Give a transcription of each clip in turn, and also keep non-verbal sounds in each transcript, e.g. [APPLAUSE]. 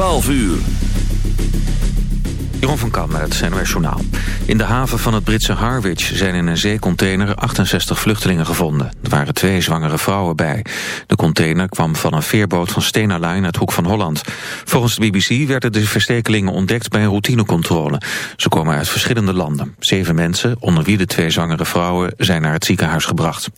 12 uur. Jeroen van Kam met het NOS Journaal. In de haven van het Britse Harwich zijn in een zeecontainer 68 vluchtelingen gevonden. Er waren twee zwangere vrouwen bij. De container kwam van een veerboot van Stena Line uit Hoek van Holland. Volgens de BBC werden de verstekelingen ontdekt bij een routinecontrole. Ze komen uit verschillende landen. Zeven mensen, onder wie de twee zwangere vrouwen, zijn naar het ziekenhuis gebracht.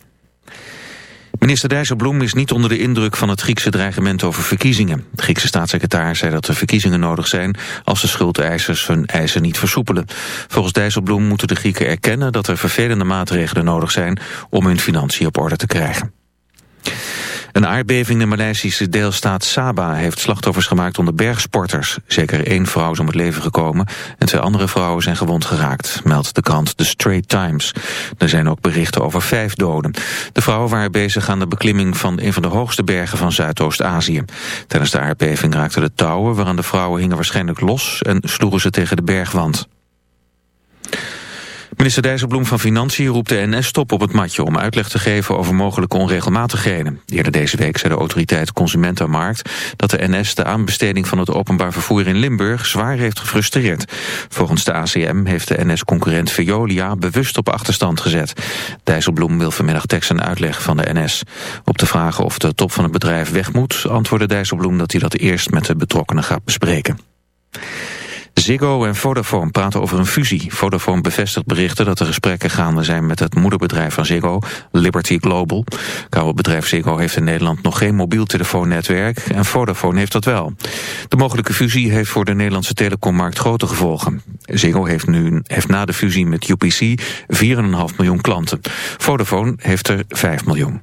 Minister Dijsselbloem is niet onder de indruk van het Griekse dreigement over verkiezingen. De Griekse staatssecretaris zei dat er verkiezingen nodig zijn als de schuldeisers hun eisen niet versoepelen. Volgens Dijsselbloem moeten de Grieken erkennen dat er vervelende maatregelen nodig zijn om hun financiën op orde te krijgen. Een aardbeving in de Maleisische deelstaat Sabah heeft slachtoffers gemaakt onder bergsporters. Zeker één vrouw is om het leven gekomen en twee andere vrouwen zijn gewond geraakt, meldt de krant The Straits Times. Er zijn ook berichten over vijf doden. De vrouwen waren bezig aan de beklimming van een van de hoogste bergen van Zuidoost-Azië. Tijdens de aardbeving raakten de touwen waaraan de vrouwen hingen waarschijnlijk los en sloegen ze tegen de bergwand. Minister Dijsselbloem van Financiën roept de NS stop op het matje... om uitleg te geven over mogelijke onregelmatigheden. Eerder deze week zei de autoriteit Consumentenmarkt... dat de NS de aanbesteding van het openbaar vervoer in Limburg... zwaar heeft gefrustreerd. Volgens de ACM heeft de NS-concurrent Veolia bewust op achterstand gezet. Dijsselbloem wil vanmiddag tekst en uitleg van de NS. Op de vraag of de top van het bedrijf weg moet... antwoordde Dijsselbloem dat hij dat eerst met de betrokkenen gaat bespreken. Ziggo en Vodafone praten over een fusie. Vodafone bevestigt berichten dat er gesprekken gaande zijn met het moederbedrijf van Ziggo, Liberty Global. Kabelbedrijf Ziggo heeft in Nederland nog geen mobiel telefoonnetwerk en Vodafone heeft dat wel. De mogelijke fusie heeft voor de Nederlandse telecommarkt grote gevolgen. Ziggo heeft, nu, heeft na de fusie met UPC 4,5 miljoen klanten. Vodafone heeft er 5 miljoen.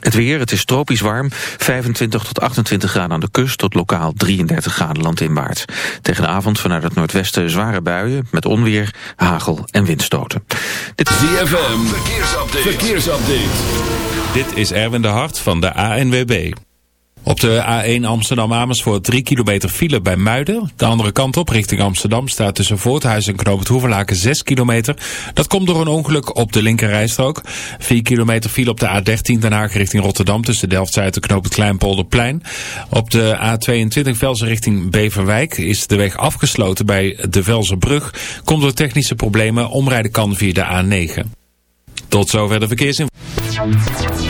Het weer, het is tropisch warm, 25 tot 28 graden aan de kust tot lokaal 33 graden landinwaarts. Tegen de avond vanuit het noordwesten zware buien met onweer, hagel en windstoten. Dit is ZFM, verkeersupdate. verkeersupdate. Dit is Erwin de Hart van de ANWB. Op de A1 Amsterdam-Amersfoort 3 kilometer file bij Muiden. De andere kant op, richting Amsterdam, staat tussen Voorthuis en Knoop het Hoeverlaken 6 kilometer. Dat komt door een ongeluk op de linkerrijstrook. 4 kilometer file op de A13 Den Haag richting Rotterdam tussen Delft-Zuid en Knoop het Kleinpolderplein. Op de A22 Velsen richting Beverwijk is de weg afgesloten bij de Velserbrug. Komt door technische problemen, omrijden kan via de A9. Tot zover de verkeersinformatie.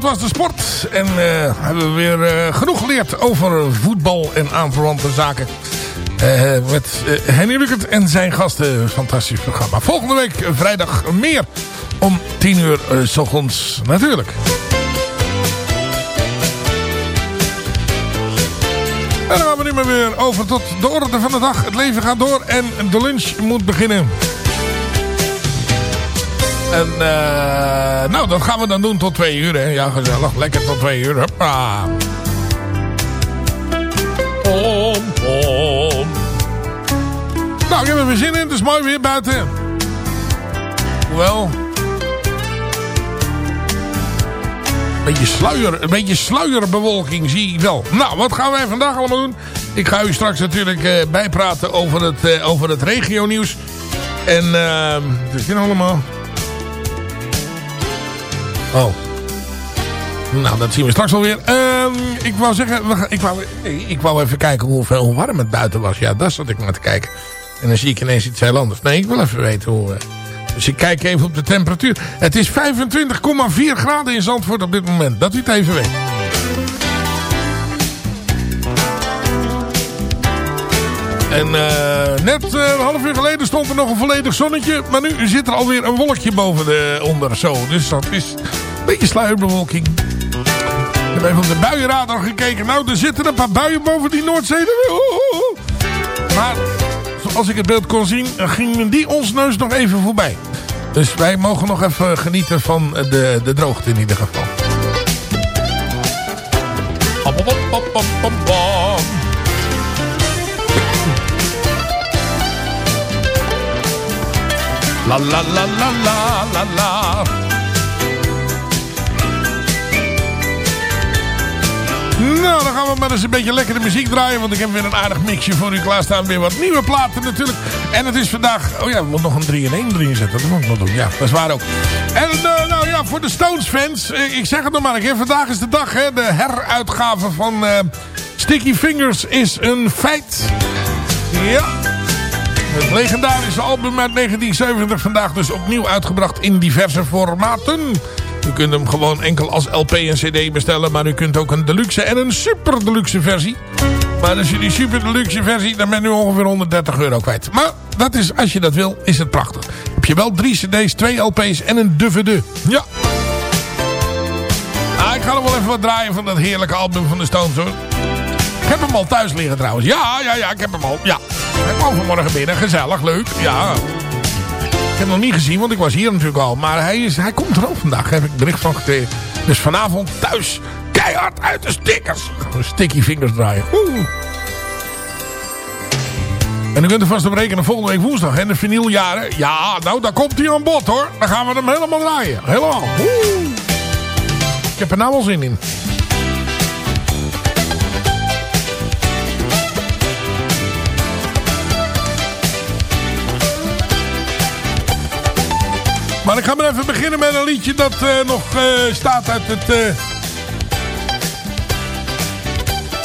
Dat was de sport. En eh, hebben we weer eh, genoeg geleerd over voetbal en aanverwante zaken. Eh, met Henny Rukert en zijn gasten. Fantastisch programma. Volgende week vrijdag meer om 10 uur s ochtends natuurlijk. En dan gaan we nu maar weer over tot de orde van de dag. Het leven gaat door en de lunch moet beginnen. En eh, nou, dat gaan we dan doen tot twee uur. Hè. Ja, gezellig. Lekker tot twee uur. Hoppa. Pom, pom. Nou, ik heb er weer zin in. Het is mooi weer buiten. Hoewel... Een beetje, sluier, een beetje sluierbewolking zie ik wel. Nou, wat gaan wij vandaag allemaal doen? Ik ga u straks natuurlijk eh, bijpraten over het, eh over het regionieuws. En eh, wat is dit allemaal? Oh. Nou, dat zien we straks alweer. Ehm ik wou zeggen, ik wou, ik wou even kijken hoeveel, hoe warm het buiten was. Ja, daar zat ik naar te kijken. En dan zie ik ineens iets heel anders. Nee, ik wil even weten hoe... eh, dus ik kijk even op de temperatuur. Het is 25,4 graden in Zandvoort op dit moment. Dat u het even weet. En eh, net eh, een half uur geleden stond er nog een volledig zonnetje. Maar nu zit er alweer een wolkje boven de onder. Zo, dus dat is een beetje sluierbewolking. Ik heb even op de buienradar gekeken. Nou, er zitten een paar buien boven die Noordzee. Maar zoals ik het beeld kon zien, ging die ons neus nog even voorbij. Dus wij mogen nog even genieten van de, de droogte in ieder geval. La la la la la la la. Nou, dan gaan we maar eens een beetje lekkere muziek draaien. Want ik heb weer een aardig mixje voor u klaarstaan. Weer wat nieuwe platen natuurlijk. En het is vandaag... Oh ja, we moeten nog een 3 in 1 erin zetten. Dat moet ik nog doen. Ja, dat is waar ook. En eh, nou ja, voor de Stones fans. eh, ik zeg het nog maar een keer. Vandaag is de dag. Hè, de heruitgave van eh, Sticky Fingers is een feit. Ja. Het legendarische album uit 1970 vandaag dus opnieuw uitgebracht in diverse formaten. U kunt hem gewoon enkel als LP en CD bestellen. Maar u kunt ook een deluxe en een super deluxe versie. Maar als je die super deluxe versie, dan ben je ongeveer 130 euro kwijt. Maar dat is, als je dat wil, is het prachtig. Heb je wel drie cd's, twee LP's en een DVD. Ja. Ah, ik ga nog wel even wat draaien van dat heerlijke album van de Stones hoor. Ik heb hem al thuis liggen trouwens. Ja, ja, ja, ik heb hem al. Ja. Hij kwam vanmorgen binnen. Gezellig, leuk. Ja. Ik heb hem nog niet gezien, want ik was hier natuurlijk al. Maar hij, is, hij komt er ook vandaag, heb ik bericht van gekregen. Dus vanavond thuis keihard uit de stickers. Sticky fingers draaien. Oeh. En u kunt er vast op rekenen volgende week woensdag. En de vinyljaren. Ja, nou, daar komt hij aan bod hoor. Dan gaan we hem helemaal draaien. Helemaal. Oeh. Ik heb er nou wel zin in. Maar ik ga maar even beginnen met een liedje dat eh, nog eh, staat uit het... eh,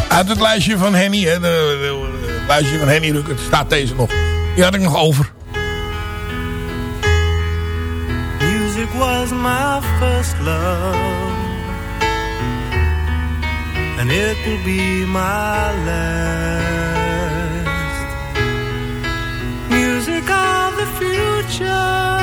uit het lijstje van Henny. Het lijstje van Henny Rukert staat deze nog. Die had ik nog over. Music was my first love, and it will be my last. Music of the future,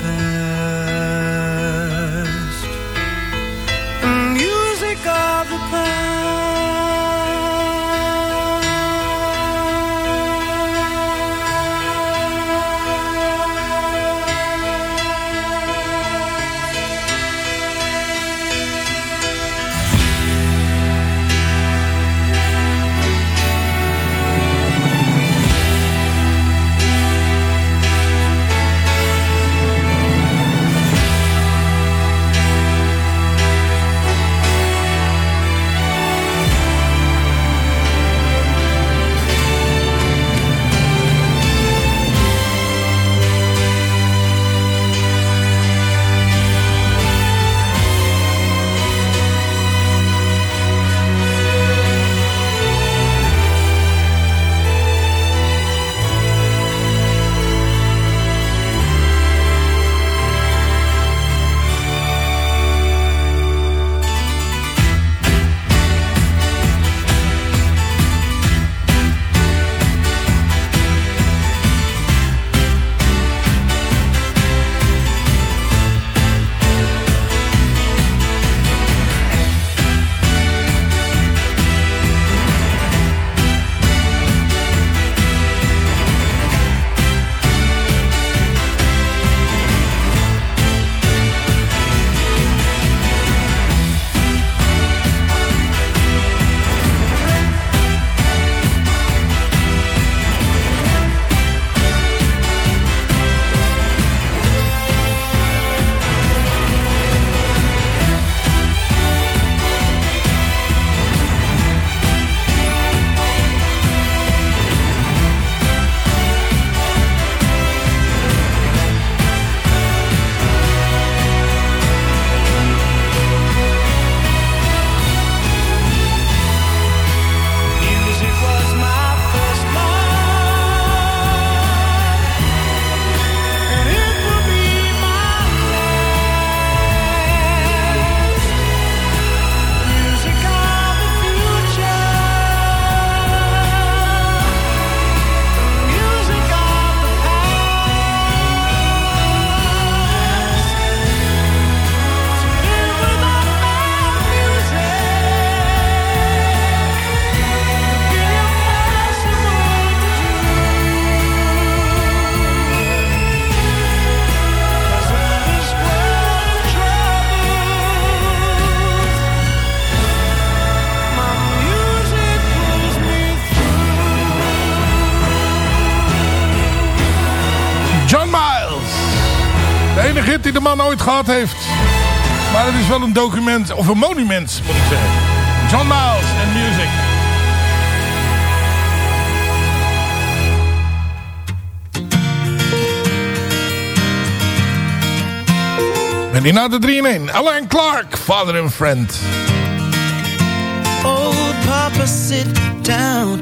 gehad heeft. Maar het is wel een document, of een monument moet ik zeggen. John Miles en Music. En die na de 3 in 1. Alan Clark, Father and Friend. Oh, Papa, sit down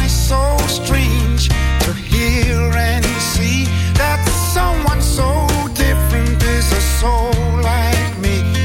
It's so strange to hear and see that someone so different is a soul like me.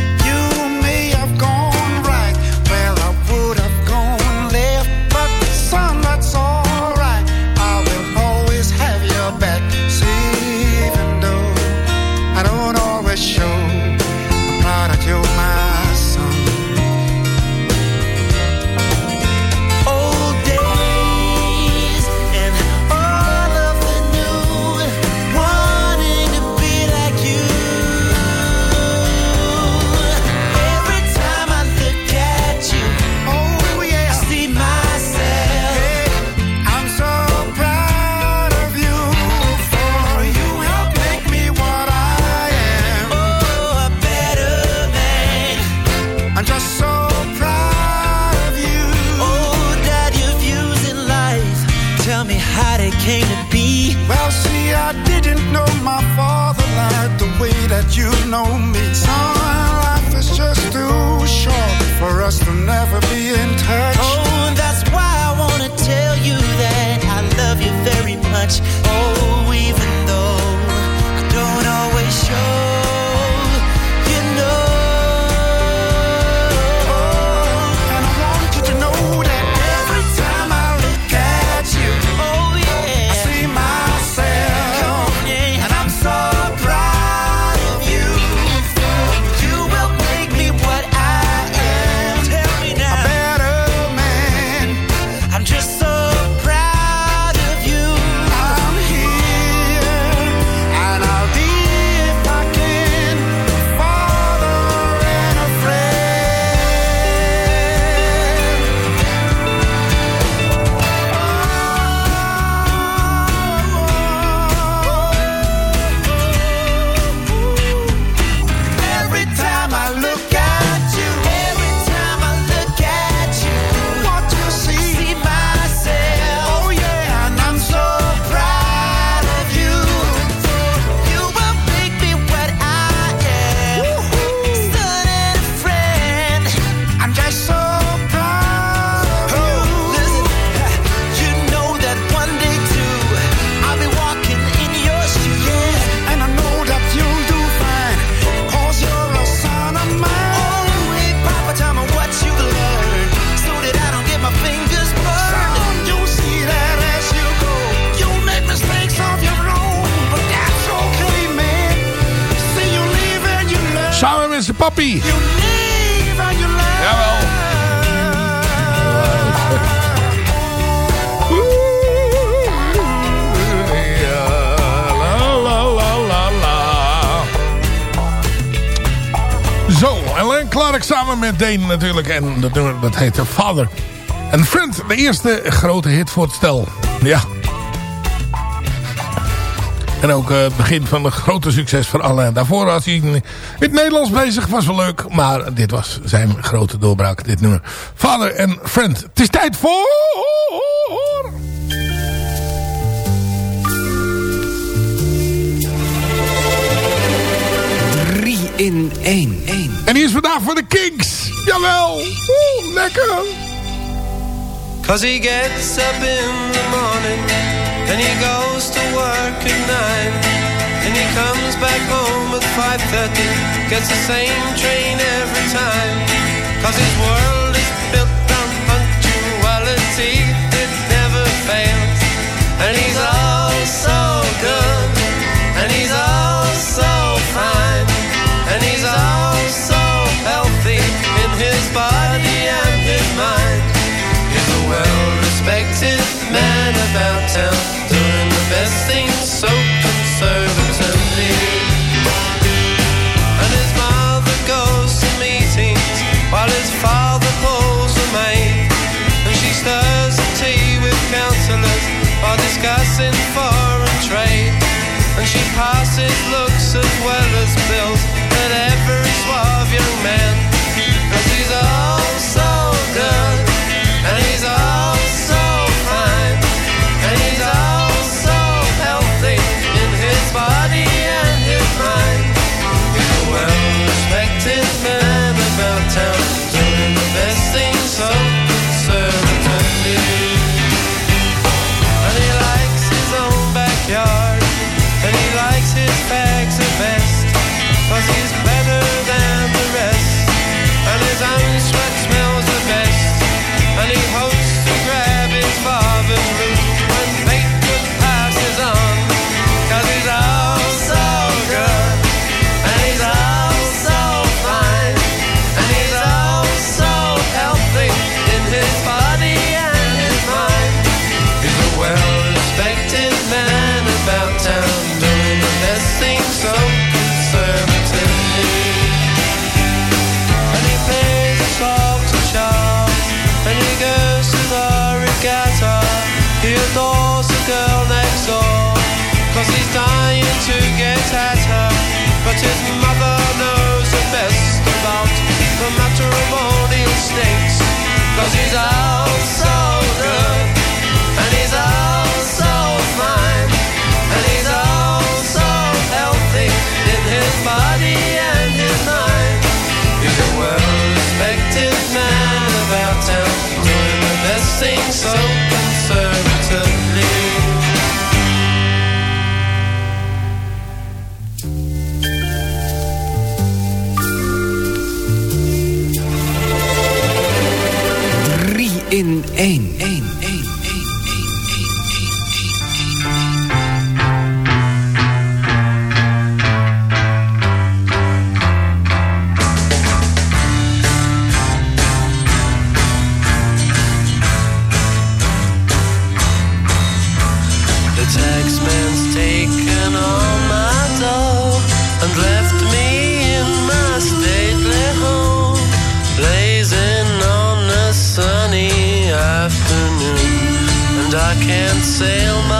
Zo, Alain Clark samen met Dane natuurlijk. En dat, nummer, dat heet Father. En Friend, de eerste grote hit voor het stel. Ja. En ook eh, het begin van een grote succes voor Alain. Daarvoor was hij in het Nederlands bezig. Was wel leuk. Maar dit was zijn grote doorbraak. Dit nummer. Father en Friend. Het is tijd voor... in één. En die is vandaag voor de Kings. Jawel. Oeh, lekker. Cause he gets up in the morning and he goes to work at nine. And he comes back home at 5.30, gets the same train every time. Cause his world is built on punctuality, it never fails. And he's all so good, doing the best things so conservatively. And his mother goes to meetings while his father pulls the maid. And she stirs the tea with councillors while discussing foreign trade. And she passes looks as well as bills at every suave young man. precisa. 1-1. Sail my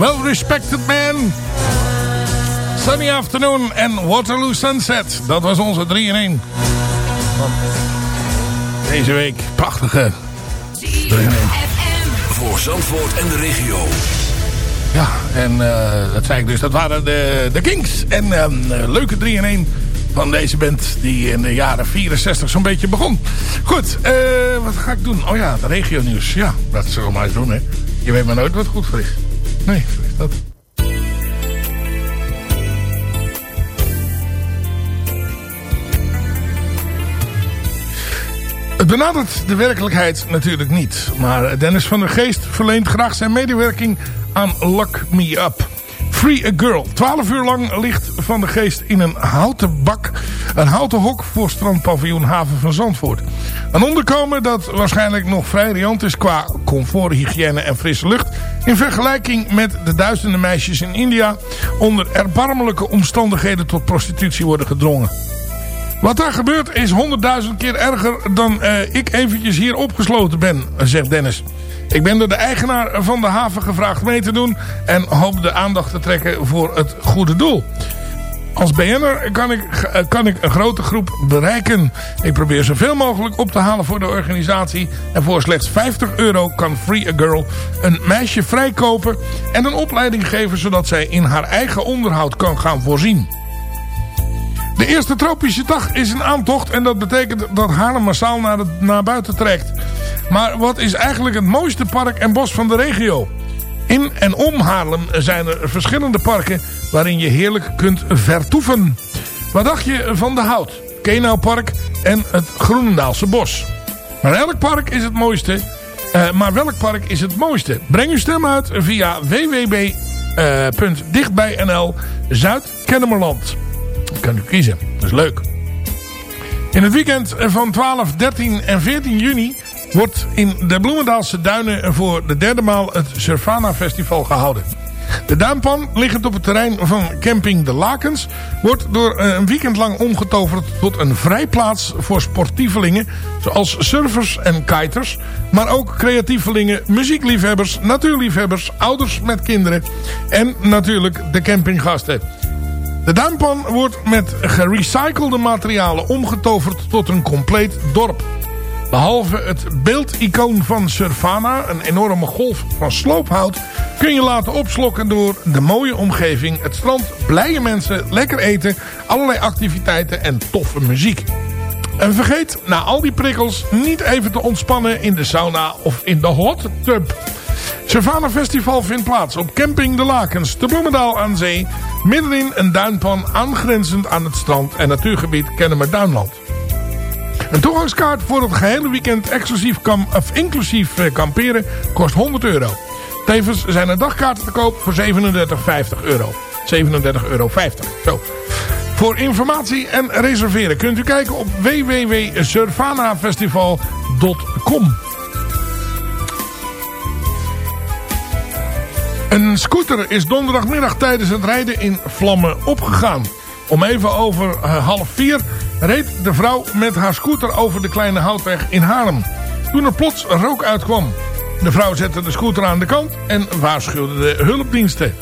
Well respected man. Sunny Afternoon en Waterloo Sunset. Dat was onze 3 in 1. Van Deze week. Prachtige 3 in 1. Voor Zandvoort en de regio. Ja, en eh, dat zei ik dus. Dat waren de, de Kinks. En eh, leuke 3 in 1 van deze band die in de jaren 64 zo'n beetje begon. Goed, eh, wat ga ik doen? Oh ja, de regio nieuws. Ja, dat zullen we maar eens doen, hè. Je weet maar nooit wat goed voor is. Nee, dat. Het benadert de werkelijkheid natuurlijk niet. Maar Dennis van der Geest verleent graag zijn medewerking aan Lock Me Up. Free a Girl. Twaalf uur lang ligt Van der Geest in een houten bak. Een houten hok voor strandpaviljoen Haven van Zandvoort. Een onderkomen dat waarschijnlijk nog vrij riant is qua comfort, hygiëne en frisse lucht. In vergelijking met de duizenden meisjes in India onder erbarmelijke omstandigheden tot prostitutie worden gedrongen. Wat daar gebeurt is honderdduizend keer erger dan eh, ik eventjes hier opgesloten ben, zegt Dennis. Ik ben door de eigenaar van de haven gevraagd mee te doen en hoop de aandacht te trekken voor het goede doel. Als BN'er kan ik, eh, kan ik een grote groep bereiken. Ik probeer zoveel mogelijk op te halen voor de organisatie. En voor slechts 50 euro kan Free a Girl een meisje vrijkopen en een opleiding geven zodat zij in haar eigen onderhoud kan gaan voorzien. De eerste tropische dag is een aantocht en dat betekent dat Haarlem massaal naar, naar buiten trekt. Maar wat is eigenlijk het mooiste park en bos van de regio? In en om Haarlem zijn er verschillende parken waarin je heerlijk kunt vertoeven. Wat dacht je van de Hout, Kenaupark en het Groenendaalse Bos? Maar elk park is het mooiste. eh, maar welk park is het mooiste? Breng uw stem uit via www.dichtbijnl Zuid-Kennemerland. Kan u kiezen. Dat is leuk. In het weekend van 12, 13 en 14 juni wordt in de Bloemendaalse Duinen voor de derde maal het Surfana Festival gehouden. De duinpan, liggend op het terrein van camping De Lakens, wordt door eh, een weekend lang omgetoverd tot een vrijplaats voor sportievelingen, zoals surfers en kiters, maar ook creatievelingen, muziekliefhebbers, natuurliefhebbers, ouders met kinderen en natuurlijk de campinggasten. De duinpan wordt met gerecyclede materialen omgetoverd tot een compleet dorp. Behalve het beeldicoon van Surfana, een enorme golf van sloophout... kun je laten opslokken door de mooie omgeving, het strand, blije mensen, lekker eten... allerlei activiteiten en toffe muziek. En vergeet na al die prikkels niet even te ontspannen in de sauna of in de hot tub. Savannah Festival vindt plaats op Camping de Lakens, te Bloemendaal aan zee... middenin een duinpan aangrenzend aan het strand en natuurgebied Kennemer Duinland. Een toegangskaart voor het gehele weekend exclusief kam, of inclusief eh, kamperen kost 100 euro. Tevens zijn er dagkaarten te koop voor 37,50 euro. 37,50 euro. Zo. Voor informatie en reserveren kunt u kijken op www.surfanafestival.com. Een scooter is donderdagmiddag tijdens het rijden in vlammen opgegaan. Om even over eh, half vier reed de vrouw met haar scooter over de kleine houtweg in Haarlem. Toen er plots rook uitkwam. De vrouw zette de scooter aan de kant en waarschuwde de hulpdiensten.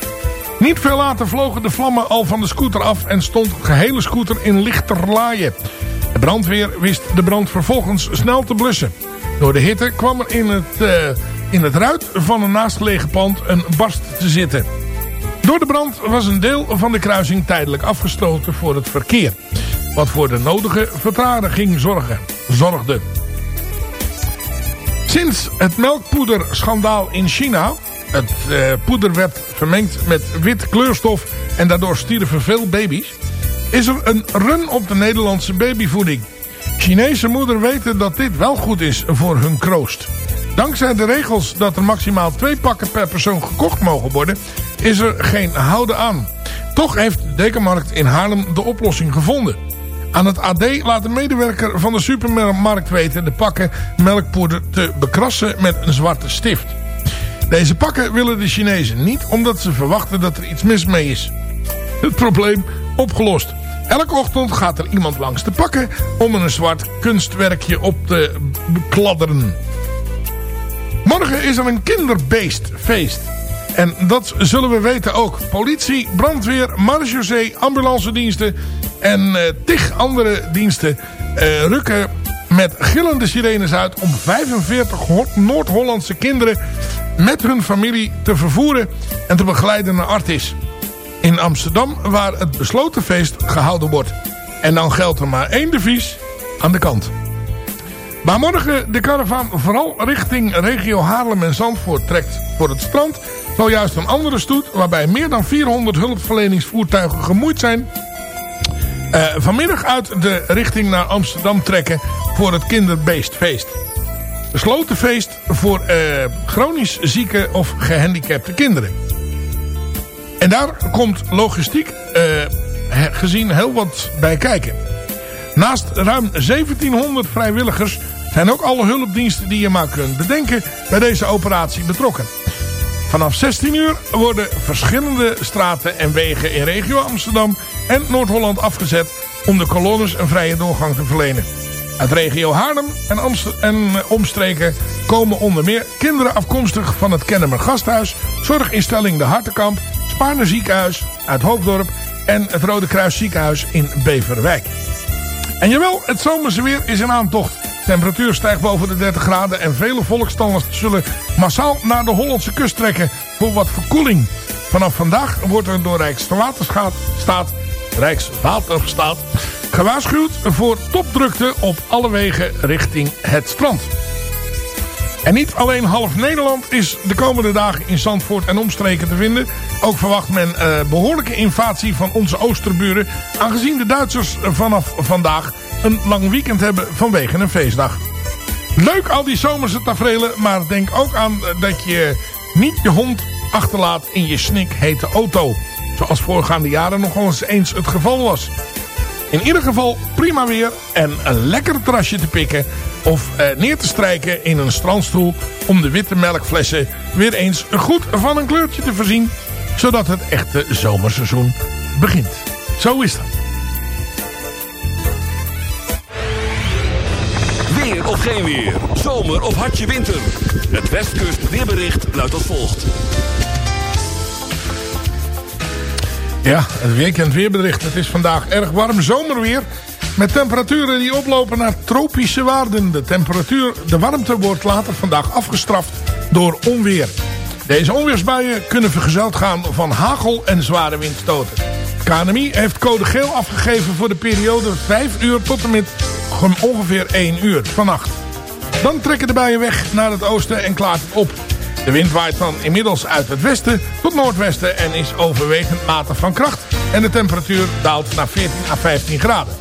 Niet veel later vlogen de vlammen al van de scooter af en stond de gehele scooter in lichterlaaien. De brandweer wist de brand vervolgens snel te blussen. Door de hitte kwam er in het, eh, in het ruit van een naastgelegen pand een barst te zitten. Door de brand was een deel van de kruising tijdelijk afgesloten voor het verkeer. Wat voor de nodige vertraging zorgen, zorgde. Sinds het melkpoederschandaal in China... het eh, poeder werd vermengd met wit kleurstof... en daardoor stierven veel baby's... is er een run op de Nederlandse babyvoeding. Chinese moeder weten dat dit wel goed is voor hun kroost. Dankzij de regels dat er maximaal twee pakken per persoon gekocht mogen worden... is er geen houden aan. Toch heeft de Dekenmarkt in Haarlem de oplossing gevonden. Aan het AD laat een medewerker van de supermarkt weten... de pakken melkpoeder te bekrassen met een zwarte stift. Deze pakken willen de Chinezen niet... omdat ze verwachten dat er iets mis mee is. Het probleem opgelost. Elke ochtend gaat er iemand langs de pakken... om een zwart kunstwerkje op te kladderen. Morgen is er een kinderbeestfeest. En dat zullen we weten ook. Politie, brandweer, marechaussee, ambulancediensten en eh tig andere diensten eh, rukken met gillende sirenes uit om 45 Ho- Noord-Hollandse kinderen met hun familie te vervoeren en te begeleiden naar Artis. In Amsterdam waar het besloten feest gehouden wordt. En dan geldt er maar één devies aan de kant. Waar morgen de karavaan vooral richting regio Haarlem en Zandvoort trekt voor het strand... zal juist een andere stoet waarbij meer dan 400 hulpverleningsvoertuigen gemoeid zijn... eh, vanmiddag uit de richting naar Amsterdam trekken voor het kinderbeestfeest. Besloten feest voor eh, chronisch zieke of gehandicapte kinderen. En daar komt logistiek eh, gezien heel wat bij kijken. Naast ruim 1700 vrijwilligers zijn ook alle hulpdiensten die je maar kunt bedenken bij deze operatie betrokken. Vanaf 16 uur worden verschillende straten en wegen in regio Amsterdam en Noord-Holland afgezet om de kolonnes een vrije doorgang te verlenen. Uit regio Haarlem en, en eh, omstreken komen onder meer kinderen afkomstig van het Kennemer Gasthuis, Zorginstelling De Hartenkamp, Spaarne Ziekenhuis uit Hoofddorp en het Rode Kruis Ziekenhuis in Beverwijk. En jawel, het zomerse weer is in aantocht. Temperatuur stijgt boven de 30 graden en vele volkstallers zullen massaal naar de Hollandse kust trekken voor wat verkoeling. Vanaf vandaag wordt er door Rijkswaterstaat, staat, Rijkswaterstaat gewaarschuwd voor topdrukte op alle wegen richting het strand. En niet alleen half Nederland is de komende dagen in Zandvoort en omstreken te vinden. Ook verwacht men eh, behoorlijke invasie van onze oosterburen. Aangezien de Duitsers vanaf vandaag een lang weekend hebben vanwege een feestdag. Leuk al die zomerse tafereelen. Maar denk ook aan eh, dat je niet je hond achterlaat in je snik hete auto. Zoals voorgaande jaren nog eens eens het geval was. In ieder geval prima weer en een lekker terrasje te pikken of eh, neer te strijken in een strandstoel om de witte melkflessen weer eens goed van een kleurtje te voorzien, zodat het echte zomerseizoen begint. Zo is dat. Weer of geen weer. Zomer of hartje winter. Het Westkust weerbericht luidt als volgt. Ja, het weekend weerbericht. Het is vandaag erg warm zomerweer. Met temperaturen die oplopen naar tropische waarden. De temperatuur, de warmte wordt later vandaag afgestraft door onweer. Deze onweersbuien kunnen vergezeld gaan van hagel en zware windstoten. KNMI heeft code geel afgegeven voor de periode 5 uur tot en met ongeveer 1 uur vannacht. Dan trekken de buien weg naar het oosten en klaart het op. De wind waait dan inmiddels uit het westen tot noordwesten en is overwegend matig van kracht. En de temperatuur daalt naar 14 à 15 graden.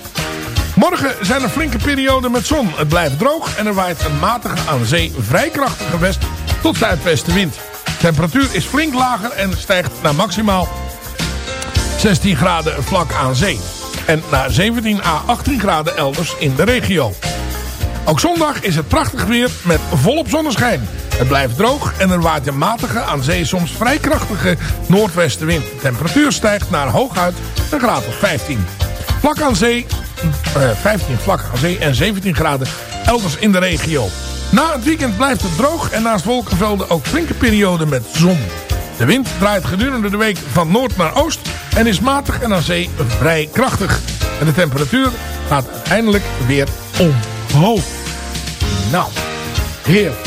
Morgen zijn er flinke perioden met zon. Het blijft droog en er waait een matige aan zee vrij krachtige west tot zuidwestenwind. De temperatuur is flink lager en stijgt naar maximaal 16 graden vlak aan zee. En naar 17 à 18 graden elders in de regio. Ook zondag is het prachtig weer met volop zonneschijn. Het blijft droog en er waait een matige, aan zee soms vrij krachtige noordwestenwind. Temperatuur stijgt naar hooguit een graad of 15. Vlak aan zee, eh, 15 vlak aan zee en 17 graden elders in de regio. Na het weekend blijft het droog en naast wolkenvelden ook flinke perioden met zon. De wind draait gedurende de week van noord naar oost en is matig en aan zee vrij krachtig. En de temperatuur gaat uiteindelijk weer omhoog. Nou, heer.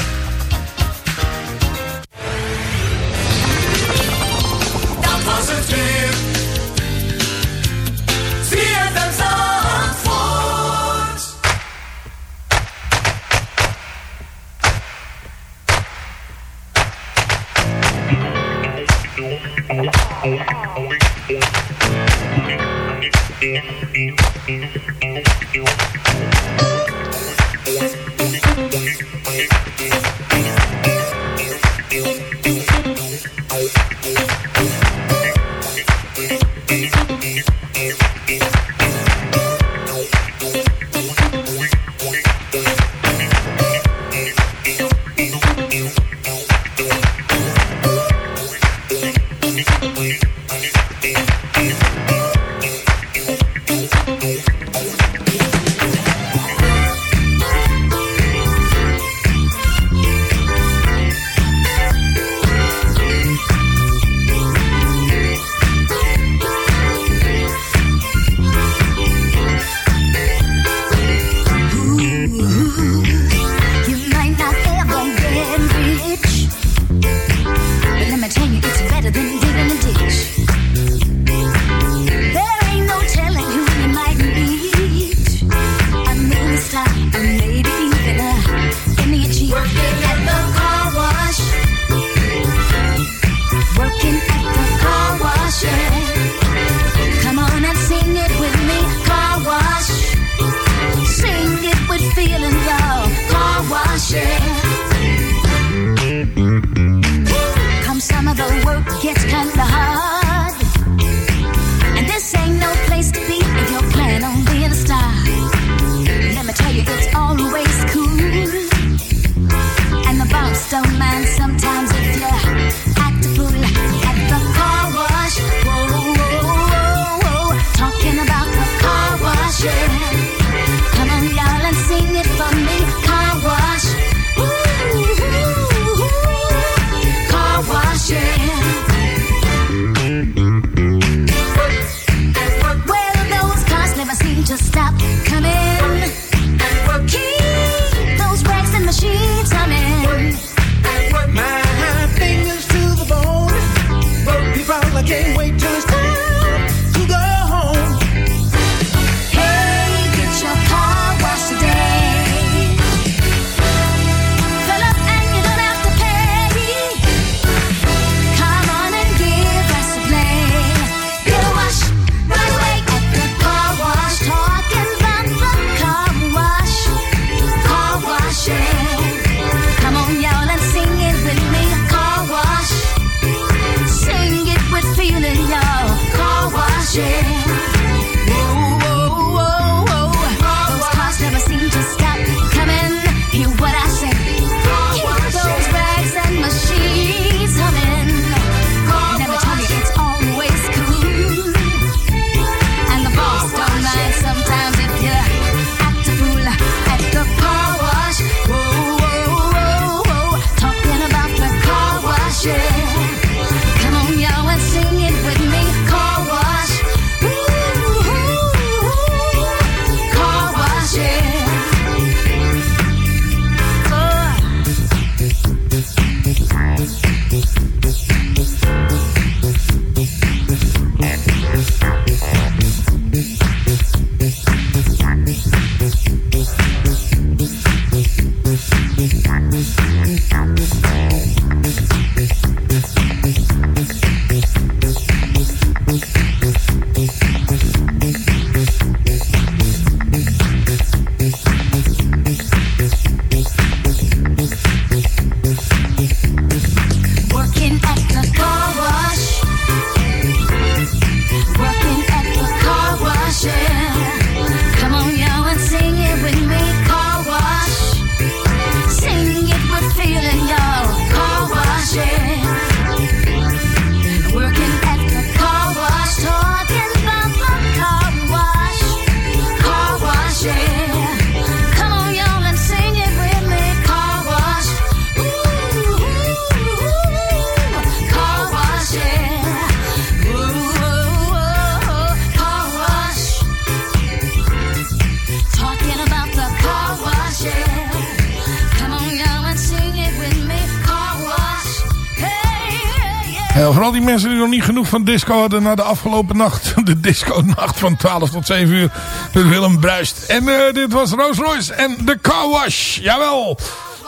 van Disco hadden na de afgelopen nacht. [LAUGHS] De disco-nacht van 12 tot 7 uur met Willem Bruist. En eh, dit was Rolls Royce en de Car Wash. Jawel!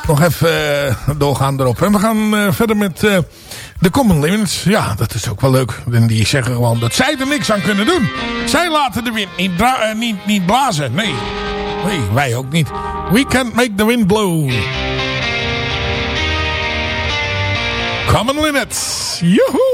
Nog even eh, doorgaan erop. En we gaan eh, verder met de Common Limits. Ja, dat is ook wel leuk. En die zeggen gewoon dat zij er niks aan kunnen doen. Zij laten de wind niet, niet, niet blazen. Nee. nee, wij ook niet. We can't make the wind blow. Common Limits. Joehoe!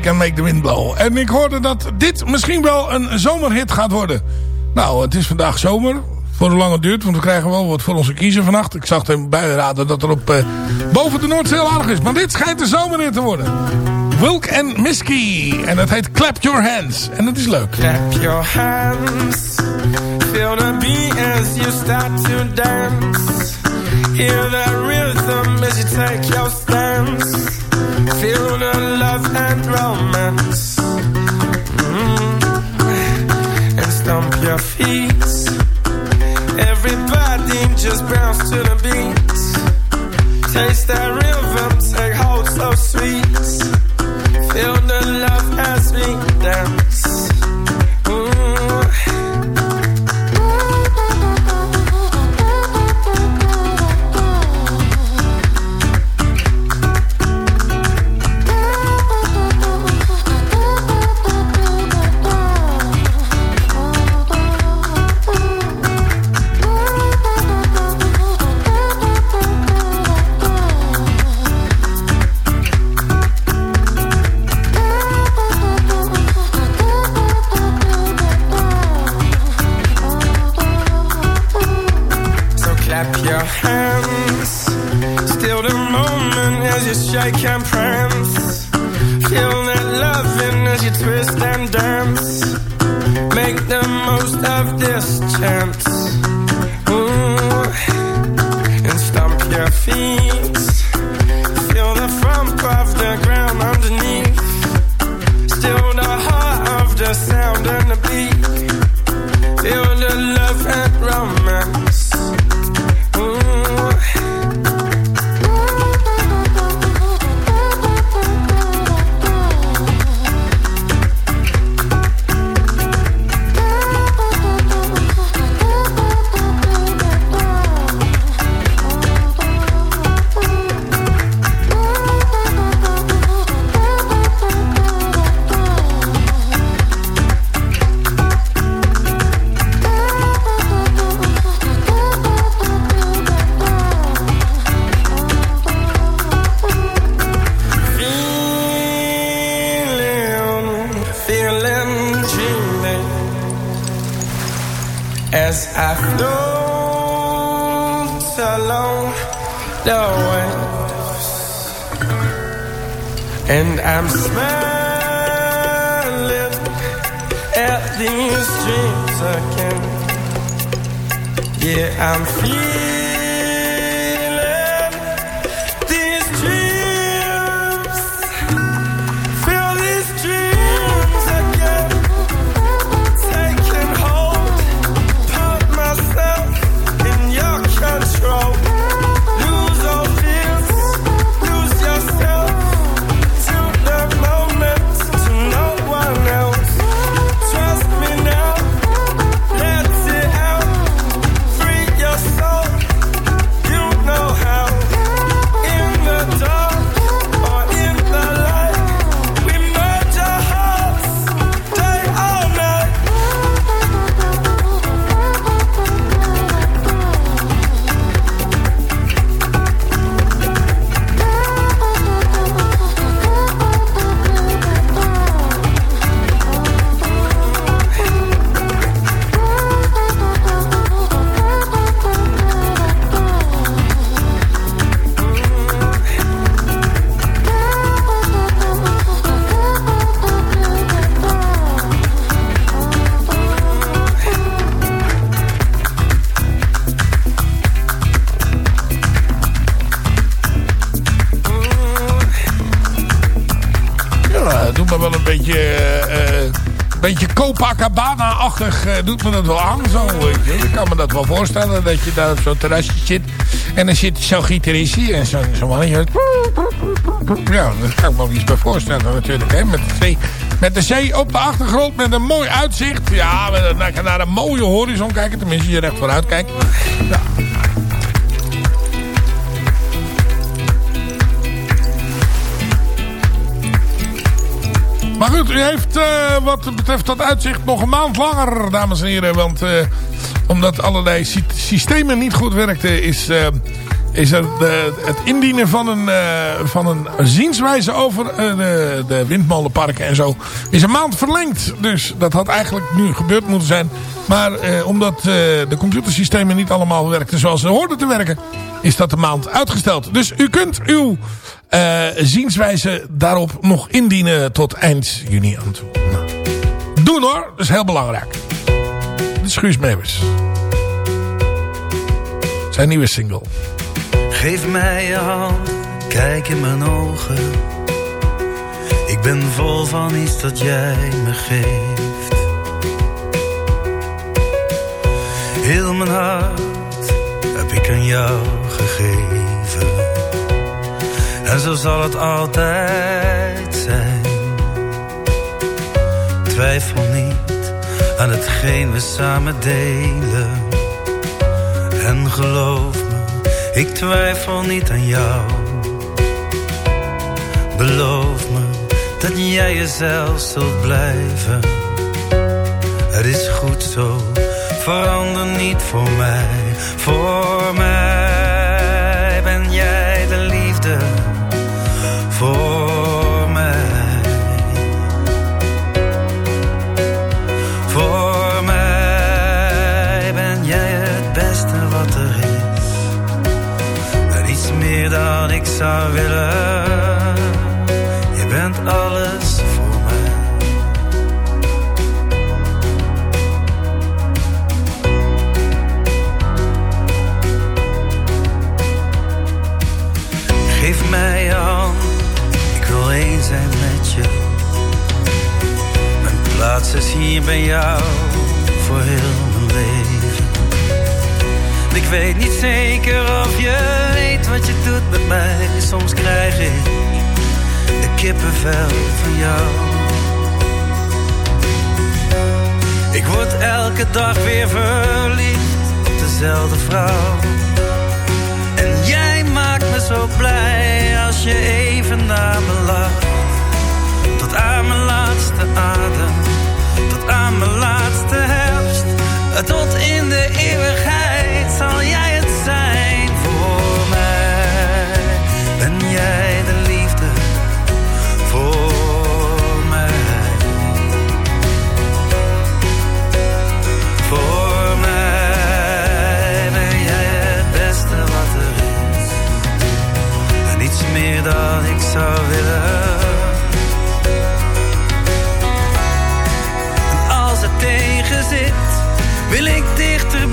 Can Make the Wind Blow. En ik hoorde dat dit misschien wel een zomerhit gaat worden. Nou, het is vandaag zomer. Voor hoe lang het duurt, want we krijgen wel wat voor onze kiezer vannacht. Ik zag hem bijraden dat er op eh, boven de Noordzee heel aardig is. Maar dit schijnt een zomerhit te worden. Wilk en Misky. En dat heet Clap Your Hands. En dat is leuk. Clap your hands. Feel the beat as you start to dance. Hear the rhythm as you take your stance. Feel the love and romance. Mm. And stomp your feet. Everybody just bounce to the beetje Copacabana-achtig eh, doet me dat wel aan. Ik kan me dat wel voorstellen dat je daar op zo'n terrasje zit. En dan zit zo'n gitaristje en zo'n zo mannetje. Ja, daar kan ik me wel iets bij voorstellen natuurlijk. Met, de zee, met de zee op de achtergrond met een mooi uitzicht. Ja, naar, naar een mooie horizon kijken. Tenminste, je recht vooruit kijkt. U heeft eh, wat betreft dat uitzicht nog een maand langer, dames en heren. Want eh, omdat allerlei sy- systemen niet goed werkten, is, eh, is er het indienen van een, van een zienswijze over de, de windmolenparken en zo is een maand verlengd. Dus dat had eigenlijk nu gebeurd moeten zijn. Maar omdat de computersystemen niet allemaal werkten zoals ze hoorden te werken, is dat een maand uitgesteld. Dus u kunt uw eh, zienswijze daarop nog indienen tot eind juni aan toe. Nou, hoor, dat is heel belangrijk. Dit is. Zijn nieuwe single. Geef mij je hand, kijk in mijn ogen. Ik ben vol van iets dat jij me geeft. Heel mijn hart heb ik aan jou gegeven. En zo zal het altijd zijn. Twijfel niet aan hetgeen we samen delen. En geloof me, ik twijfel niet aan jou. Beloof me dat jij jezelf zult blijven. Het is goed zo, verander niet voor mij. Voor mij ben jij de liefde. Voor mij. Voor mij ben jij het beste wat er is. En iets meer dan ik zou willen. Is hier bij jou voor heel mijn leven. Ik weet niet zeker of je weet wat je doet met mij. Soms krijg ik de kippenvel van jou. Ik word elke dag weer verliefd op dezelfde vrouw. En jij maakt me zo blij als je even naar me lacht. Tot aan mijn laatste adem, aan mijn laatste herfst. Tot in de eeuwigheid zal jij het zijn voor mij. Ben jij de liefde voor mij? Voor mij ben jij het beste wat er is. En iets meer dan ik zou willen. Wil ik dichter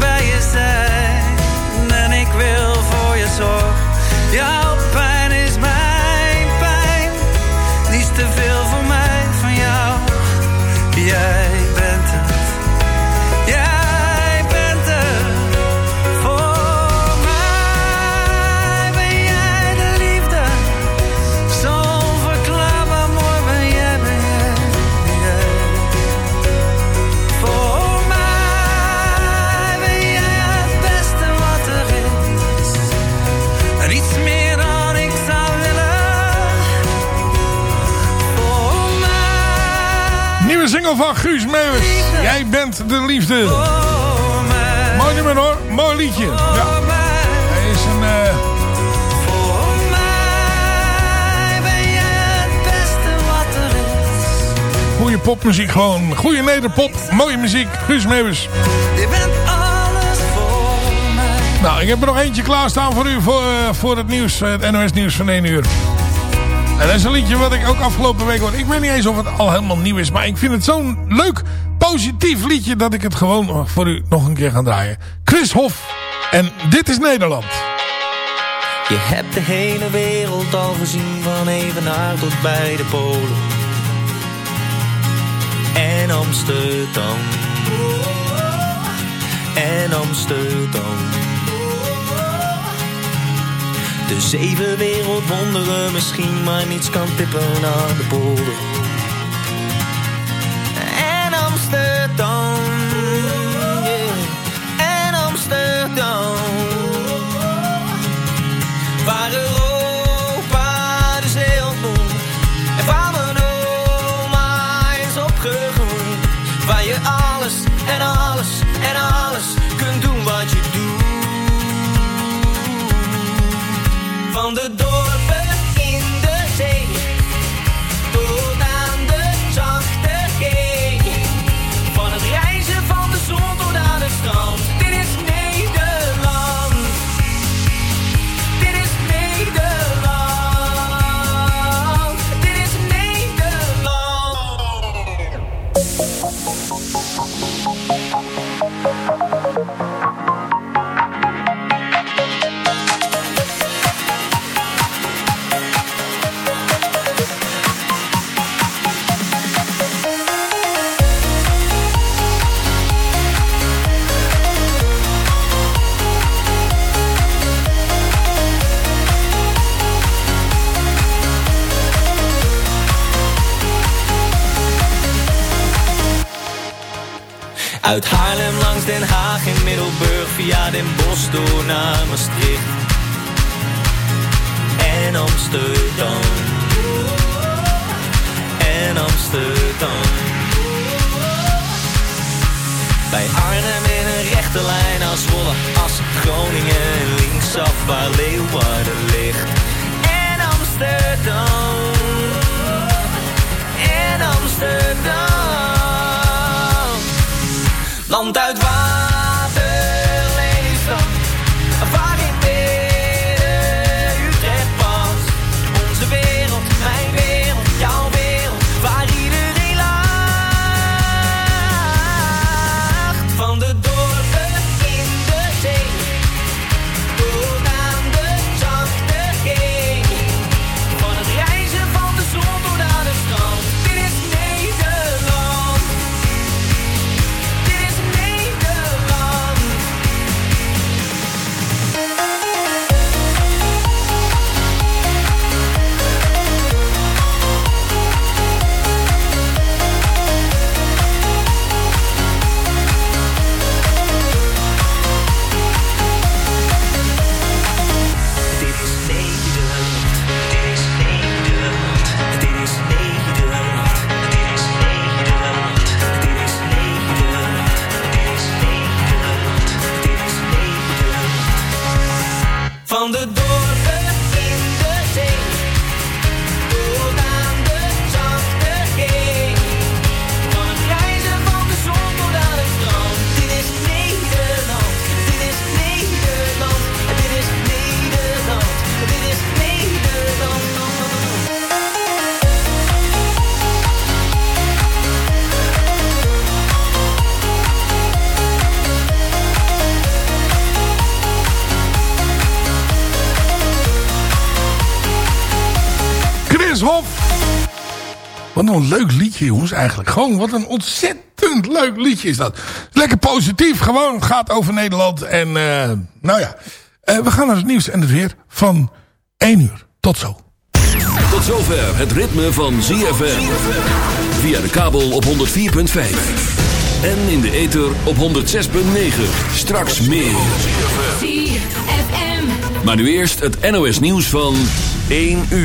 Meeuwis. Jij bent de liefde. Mooi nummer hoor. Mooi liedje. Ja. Hij is een... eh, Ben jij het beste wat er is. Goeie popmuziek gewoon. Goeie nederpop. Mooie muziek. Guus Meeuwis. Je bent alles voor mij. Nou, ik heb er nog eentje klaarstaan voor u voor, eh, voor het nieuws. eh, Het NOS nieuws van 1 uur. En dat is een liedje wat ik ook afgelopen week hoorde. Ik weet niet eens of het al helemaal nieuw is. Maar ik vind het zo'n leuk, positief liedje... dat ik het gewoon voor u nog een keer ga draaien. Chris Hof. En dit is Nederland. Je hebt de hele wereld al gezien, van Evenaar tot bij de Polen. En Amsterdam. En Amsterdam. De zeven wereldwonderen misschien, maar niets kan tippen aan de polder. En Amsterdam. yeah. En Amsterdam. Waar Europa de zee ontmoet. Den Haag en Middelburg via Den Bosch door naar Maastricht en Amsterdam en Amsterdam. Bij Arnhem in een rechte lijn als Zwolle, Assen, Groningen en linksaf waar Leeuwarden ligt. En Amsterdam, en Amsterdam. Land uit water Leuk liedje jongens eigenlijk. Gewoon wat een ontzettend leuk liedje is dat. Lekker positief. Gewoon gaat over Nederland. En eh, nou ja. Eh, we gaan naar het nieuws en het weer van 1 uur. Tot zo. Tot zover het ritme van ZFM. Via de kabel op 104.5. En in de ether op 106.9. Straks meer. Maar nu eerst het NOS nieuws van 1 uur.